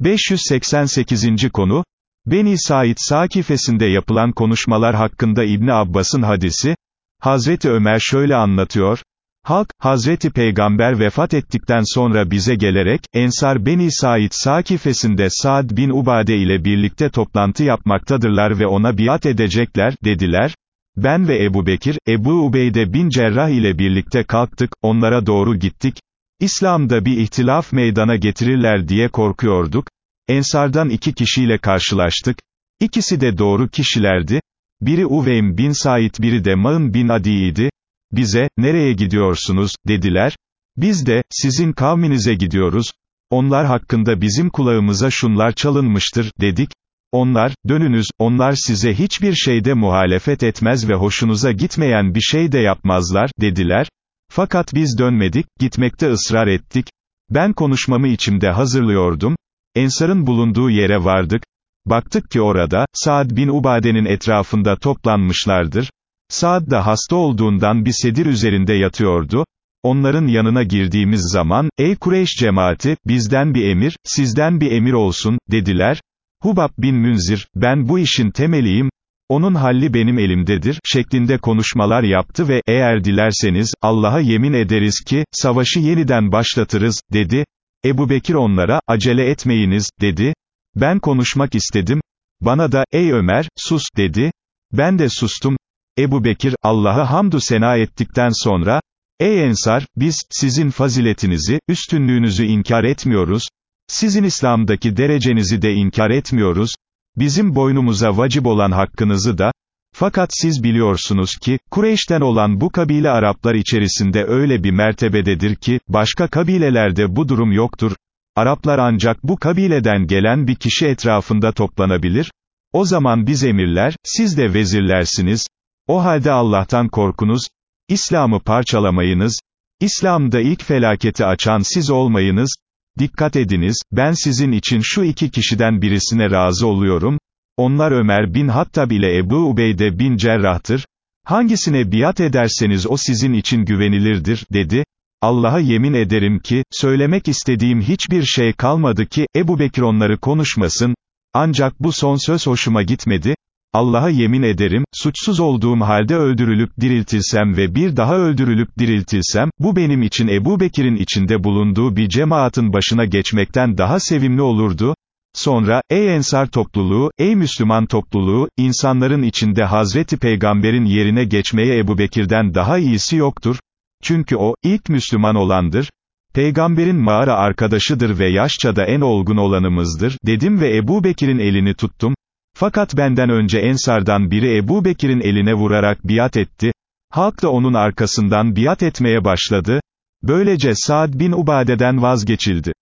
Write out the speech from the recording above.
588. konu, Beni Said Sakifesinde yapılan konuşmalar hakkında İbni Abbas'ın hadisi, Hazreti Ömer şöyle anlatıyor, Halk, Hazreti Peygamber vefat ettikten sonra bize gelerek, Ensar Beni Said Sakifesinde Saad bin Ubade ile birlikte toplantı yapmaktadırlar ve ona biat edecekler, dediler. Ben ve Ebu Bekir, Ebu Ubeyde bin Cerrah ile birlikte kalktık, onlara doğru gittik. İslam'da bir ihtilaf meydana getirirler diye korkuyorduk. Ensardan iki kişiyle karşılaştık. İkisi de doğru kişilerdi. Biri Uveym bin Said biri de Mağın bin Adi'ydi. Bize, nereye gidiyorsunuz, dediler. Biz de, sizin kavminize gidiyoruz. Onlar hakkında bizim kulağımıza şunlar çalınmıştır, dedik. Onlar, dönünüz, onlar size hiçbir şeyde muhalefet etmez ve hoşunuza gitmeyen bir şey de yapmazlar, dediler. Fakat biz dönmedik, gitmekte ısrar ettik. Ben konuşmamı içimde hazırlıyordum. Ensar'ın bulunduğu yere vardık. Baktık ki orada, Saad bin Ubade'nin etrafında toplanmışlardır. Saad da hasta olduğundan bir sedir üzerinde yatıyordu. Onların yanına girdiğimiz zaman, ey Kureyş cemaati, bizden bir emir, sizden bir emir olsun, dediler. Hubab bin Münzir, ben bu işin temeliyim, onun halli benim elimdedir, şeklinde konuşmalar yaptı ve, eğer dilerseniz, Allah'a yemin ederiz ki, savaşı yeniden başlatırız, dedi. Ebu Bekir onlara, acele etmeyiniz, dedi. Ben konuşmak istedim. Bana da, ey Ömer, sus, dedi. Ben de sustum. Ebu Bekir, Allah'a hamdü sena ettikten sonra, Ey Ensar, biz, sizin faziletinizi, üstünlüğünüzü inkar etmiyoruz, sizin İslam'daki derecenizi de inkar etmiyoruz, bizim boynumuza vacip olan hakkınızı da, fakat siz biliyorsunuz ki, Kureyş'ten olan bu kabile Araplar içerisinde öyle bir mertebededir ki, başka kabilelerde bu durum yoktur, Araplar ancak bu kabileden gelen bir kişi etrafında toplanabilir, o zaman biz emirler, siz de vezirlersiniz, o halde Allah'tan korkunuz, İslam'ı parçalamayınız, İslam'da ilk felaketi açan siz olmayınız, dikkat ediniz, ben sizin için şu iki kişiden birisine razı oluyorum, onlar Ömer bin Hattab ile Ebu Ubeyde bin Cerrah'tır, hangisine biat ederseniz o sizin için güvenilirdir, dedi, Allah'a yemin ederim ki, söylemek istediğim hiçbir şey kalmadı ki, Ebu Bekir onları konuşmasın, ancak bu son söz hoşuma gitmedi, Allah'a yemin ederim, suçsuz olduğum halde öldürülüp diriltilsem ve bir daha öldürülüp diriltilsem, bu benim için Ebu Bekir'in içinde bulunduğu bir cemaatin başına geçmekten daha sevimli olurdu. Sonra, ey Ensar topluluğu, ey Müslüman topluluğu, insanların içinde Hazreti Peygamber'in yerine geçmeye Ebu Bekir'den daha iyisi yoktur. Çünkü o, ilk Müslüman olandır. Peygamberin mağara arkadaşıdır ve yaşça da en olgun olanımızdır, dedim ve Ebu Bekir'in elini tuttum. Fakat benden önce Ensardan biri Ebu Bekir'in eline vurarak biat etti. Halk da onun arkasından biat etmeye başladı. Böylece Saad bin Ubade'den vazgeçildi.